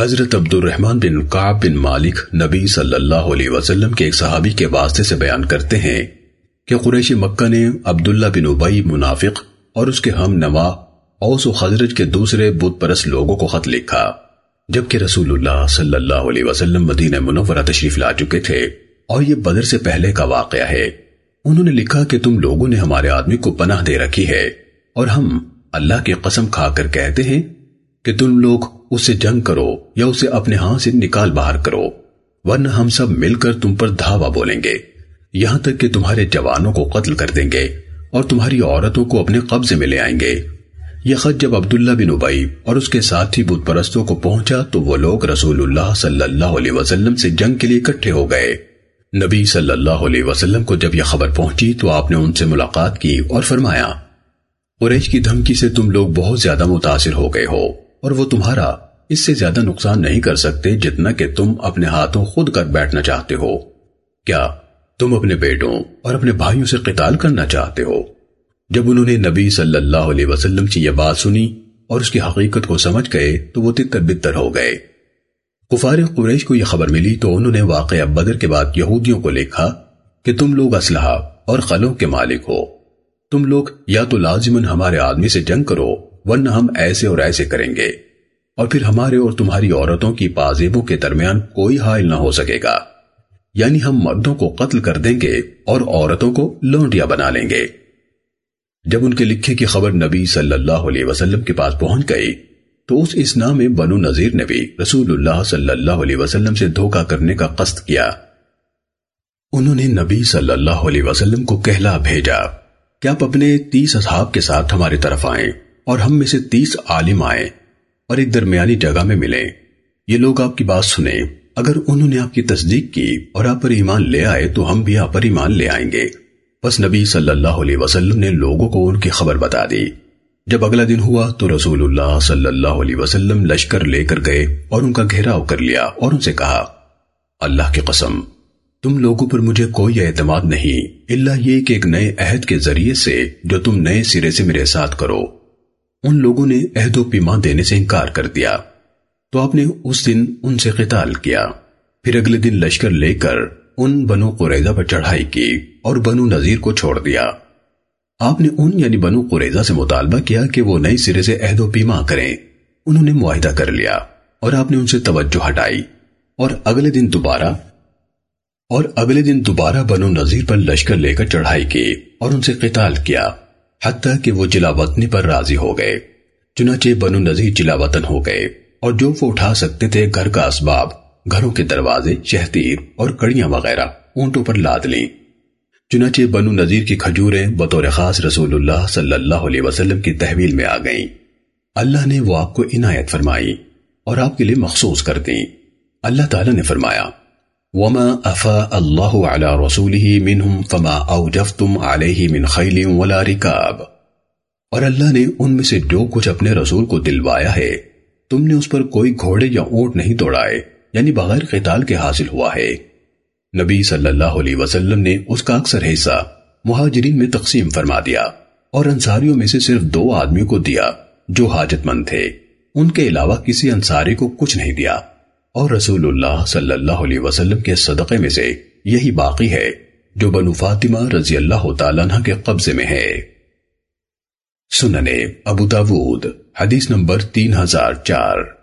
حضرت عبد الرحمن بن قعب بن مالک نبی صلی اللہ علیہ وسلم کے ایک صحابی کے واسطے سے بیان کرتے ہیں کہ قریش مکہ نے عبداللہ بن عبی منافق اور اس کے ہم نوا، اوس و خزرج کے دوسرے بت پرس لوگوں کو خط لکھا، جبکہ رسول اللہ صلی اللہ علیہ وسلم مدینہ منورہ تشریف لا چکے تھے۔ اور یہ بدر سے پہلے کا واقعہ ہے۔ انہوں نے لکھا کہ تم لوگوں نے ہمارے آدمی کو پناہ دے رکھی ہے، اور ہم اللہ کی قسم کھا کر کہتے ہیں کہ تم لوگ اس سے جنگ کرو یا اسے اپنے ہاں سے نکال باہر کرو، ورنہ ہم سب مل کر تم پر دھاوا بولیں گے۔ یہاں تک کہ تمہارے جوانوں کو قتل کر دیں گے اور تمہاری عورتوں کو اپنے قبضے میں لے آئیں گے۔ یہ خط جب عبداللہ بن ابئی اور اس کے ساتھی بت پرستوں کو پہنچا تو وہ لوگ رسول اللہ صلی اللہ علیہ وسلم سے جنگ کے لیے اکٹھے ہو گئے۔ نبی صلی اللہ علیہ وسلم کو جب یہ خبر پہنچی تو آپ نے ان سے ملاقات کی اور فرمایا، قریش کی دھمکی سے تم لوگ بہت زیادہ متاثر ہو گئے ہو۔ اور وہ تمہارا اس سے زیادہ نقصان نہیں کر سکتے جتنا کہ تم اپنے ہاتھوں خود کر بیٹھنا چاہتے ہو۔ کیا تم اپنے بیٹوں اور اپنے بھائیوں سے قتال کرنا چاہتے ہو؟ جب انہوں نے نبی صلی اللہ علیہ وسلم کی یہ بات سنی اور اس کی حقیقت کو سمجھ گئے تو وہ تتر بتر ہو گئے۔ کفار قریش کو یہ خبر ملی تو انہوں نے واقعہ بدر کے بعد یہودیوں کو لکھا کہ تم لوگ اسلحہ اور خلوں کے مالک ہو۔ تم لوگ یا تو لازمن ہمارے آدمی سے جنگ کرو ورنہ ہم ایسے اور ایسے کریں گے۔ اور پھر ہمارے اور تمہاری عورتوں کی پازیبوں کے درمیان کوئی حائل نہ ہو سکے گا۔ یعنی ہم مردوں کو قتل کر دیں گے اور عورتوں کو لونڈیا بنا لیں گے۔ جب ان کے لکھے کی خبر نبی صلی اللہ علیہ وسلم کے پاس پہنچ گئی، تو اس اسنا میں بنو نذیر نے بھی رسول اللہ صلی اللہ علیہ وسلم سے دھوکہ کرنے کا قصد کیا۔ انہوں نے نبی صلی اللہ علیہ وسلم کو کہلا بھیجا، کہ آپ اپنے تیس اصحاب کے ساتھ ہماری طرف آئیں۔ اور ہم میں سے تیس عالم آئیں اور ایک درمیانی جگہ میں ملیں یہ لوگ آپ کی بات سنیں۔ اگر انہوں نے آپ کی تصدیق کی اور آپ پر ایمان لے آئے تو ہم بھی آپ پر ایمان لے آئیں گے۔ بس نبی صلی اللہ علیہ وسلم نے لوگوں کو ان کی خبر بتا دی۔ جب اگلا دن ہوا تو رسول اللہ صلی اللہ علیہ وسلم لشکر لے کر گئے اور ان کا گھیراؤ کر لیا اور ان سے کہا، اللہ کی قسم، تم لوگوں پر مجھے کوئی اعتماد نہیں۔ اللہ یہ کہ ایک نئے عہد کے ذریعے سے جو تم نئے سرے سے میرے ساتھ کرو۔ ان لوگوں نے عہد و پیمان دینے سے انکار کر دیا۔ تو آپ نے اس دن ان سے قتال کیا۔ پھر اگلے دن لشکر لے کر ان بنو قریضہ پر چڑھائی کی اور بنو نذیر کو چھوڑ دیا۔ آپ نے ان یعنی بنو قریضہ سے مطالبہ کیا کہ وہ نئی سرے سے عہد و پیما کریں۔ انہوں نے معاہدہ کر لیا اور آپ نے ان سے توجہ ہٹائی۔ اور اگلے دن دوبارہ اور اگلے دن دوبارہ بنو نذیر پر لشکر لے کر چڑھائی کی اور ان سے قتال کیا۔ حتیٰ کہ وہ جلا وطنی پر راضی ہو گئے۔ چنانچہ بنو نذیر جلا وطن ہو گئے اور جو وہ اٹھا سکتے تھے گھر کا اسباب، گھروں کے دروازے شہتیر اور کڑیاں وغیرہ اونٹوں پر لاد لیں۔ چنانچہ بنو نذیر کی کھجوریں بطور خاص رسول اللہ صلی اللہ علیہ وسلم کی تحویل میں آ گئیں۔ اللہ نے وہ آپ کو عنایت فرمائی اور آپ کے لیے مخصوص کر دیں۔ اللہ تعالیٰ نے فرمایا وما افاء الله على رسوله منهم فما اوجفتم عليه من خيل ولا ركاب۔ اور اللہ نے ان میں سے جو کچھ اپنے رسول کو دلوایا ہے، تم نے اس پر کوئی گھوڑے یا اونٹ نہیں دوڑائے یعنی بغیر قتال کے حاصل ہوا ہے۔ نبی صلی اللہ علیہ وسلم نے اس کا اکثر حصہ مہاجرین میں تقسیم فرما دیا اور انصاریوں میں سے صرف دو آدمیوں کو دیا جو حاجت مند تھے۔ ان کے علاوہ کسی انصاری کو کچھ نہیں دیا۔ اور رسول اللہ صلی اللہ علیہ وسلم کے صدقے میں سے یہی باقی ہے جو بنو فاطمہ رضی اللہ تعالیٰ عنہ کے قبضے میں ہے۔ سننے ابو داود، حدیث نمبر تین ہزار چار۔